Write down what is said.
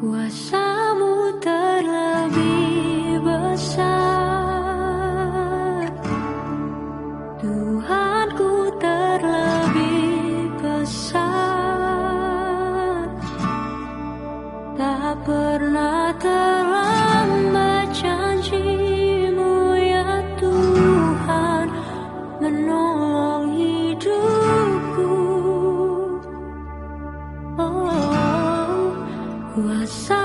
kuasamu terlebih besar. Tuhanku terlebih besar. Tak pernah terlambat janjimu ya Tuhan menolong hidupku. Oh. kuasa